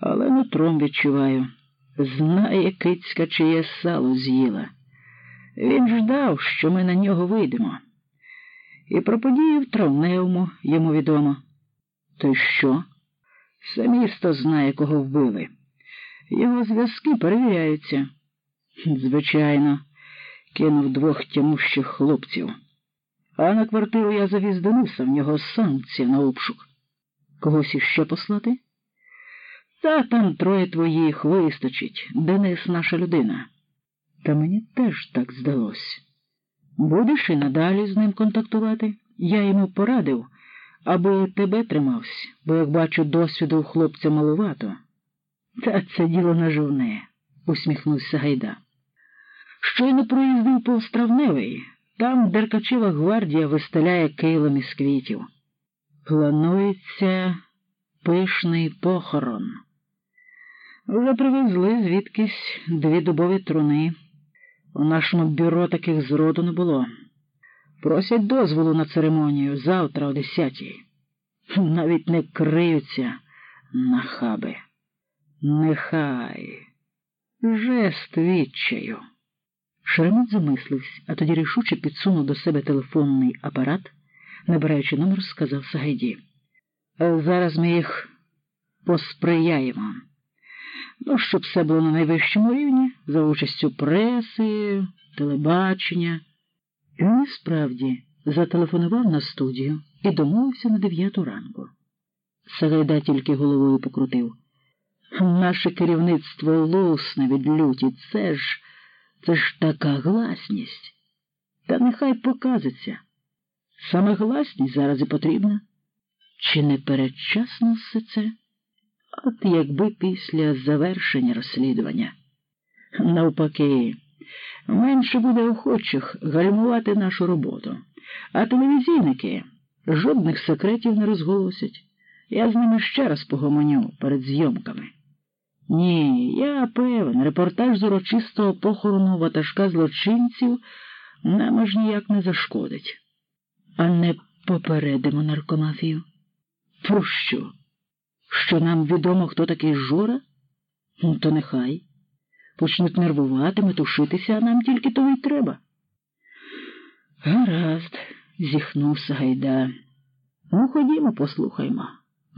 але нутром відчуваю. Знає кицька, чиє сало з'їла. Він ждав, що ми на нього вийдемо. І про події в травневому йому відомо. То що? Все місто знає, кого вбили. Його зв'язки перевіряються. Звичайно, кинув двох тямущих хлопців. А на квартиру я завіз Дениса, в нього санкція на обшук. Когось іще послати? Та там троє твоїх вистачить. Денис наша людина. Та мені теж так здалось. Будеш і надалі з ним контактувати? Я йому порадив, аби тебе тримався, бо, як бачу, досвіду у хлопця малувато. Та це діло наживне, усміхнувся Гайда. Щойно проїздив повз Травневий, там Деркачева гвардія вистеляє килом із квітів. Планується пишний похорон. Вже привезли звідкись дві дубові труни. У нашому бюро таких зроду не було. Просять дозволу на церемонію завтра о десятій. Навіть не криються нахаби. Нехай. Жест відчаю. Шеремет замислився, а тоді рішуче підсунув до себе телефонний апарат, набираючи номер, сказав Сагайді. Зараз ми їх посприяємо. Ну, щоб все було на найвищому рівні, за участю преси, телебачення. І він справді зателефонував на студію і домовився на дев'яту ранку. Сагайда тільки головою покрутив. Наше керівництво лусне від люті. Це ж це ж така гласність. Та нехай показиться. Саме гласність зараз і потрібна. Чи не передчасно все це? От якби після завершення розслідування. Навпаки, менше буде охочих гальмувати нашу роботу, а телевізійники жодних секретів не розголосять. Я з ними ще раз погомоню перед зйомками. Ні, я певен, репортаж з урочистого похорону ватажка злочинців нам аж ніяк не зашкодить. А не попередимо наркомафію. Про що? Що нам відомо, хто такий Жора? Ну, то нехай. Почнуть нервувати, метушитися, а нам тільки того й треба. Гаразд, зіхнув Сагайда. Ну, ходімо, послухаймо,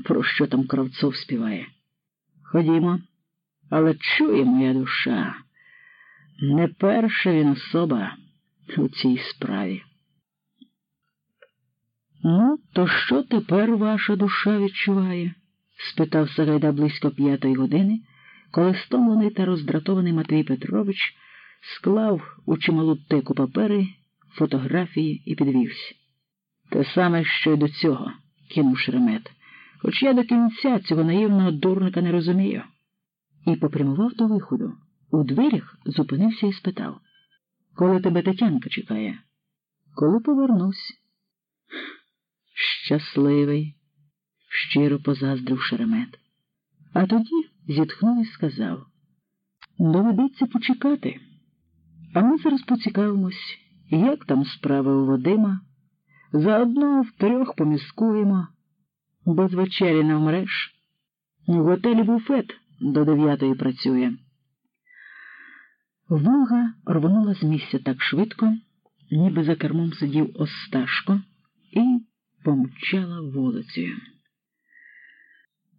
про що там Кравцов співає. Ходімо. Але чує моя душа, не перша він особа у цій справі. Ну, то що тепер ваша душа відчуває? Спитав Сагайда близько п'ятої години, коли стомлений та роздратований Матвій Петрович склав у чималу теку папери, фотографії і підвівся. Те саме, що й до цього, кинув Шеремет, хоч я до кінця цього наївного дурника не розумію і попрямував до виходу. У дверях зупинився і спитав Коли тебе Тетянка чекає? Коли повернусь? Щасливий, щиро позаздрив шеремет. А тоді зітхнув і сказав доведеться почекати. А ми зараз поцікавимось, як там справи у Вадима. Заодно втрьох поміскуємо, без вечері не вмреш. В готелі буфет до дев'ятої працює. Волга рвонула з місця так швидко, ніби за кермом сидів Осташко, і помчала вулицею.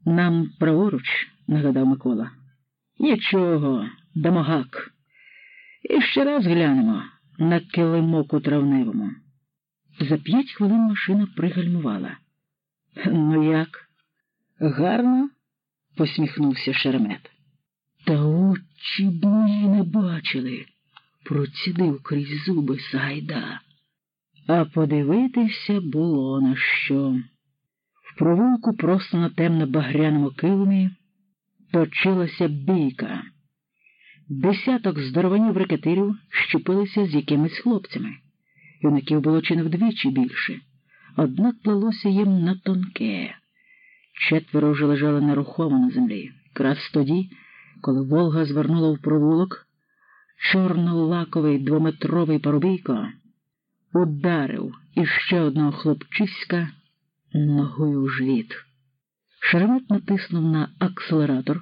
Нам праворуч, нагадав Микола. Нічого, дамогак. І ще раз глянемо на килимок у травневому. За п'ять хвилин машина пригальмувала. Ну як? Гарно? посміхнувся Шеремет. Та очі б мої не бачили, процідив крізь зуби Сайда. А подивитися було на що. Провулку просто на темно багряному килимі точилася бійка. Десяток здорованів рекетирів щепилися з якимись хлопцями. Юнаків було чи не вдвічі більше, однак плелося їм на тонке. Четверо вже лежали нерухомо на землі. Якраз тоді, коли Волга звернула в провулок, чорно-лаковий двометровий парубійко ударив іще одного хлопчиська ногою в живіт. Шеремет натиснув на акселератор.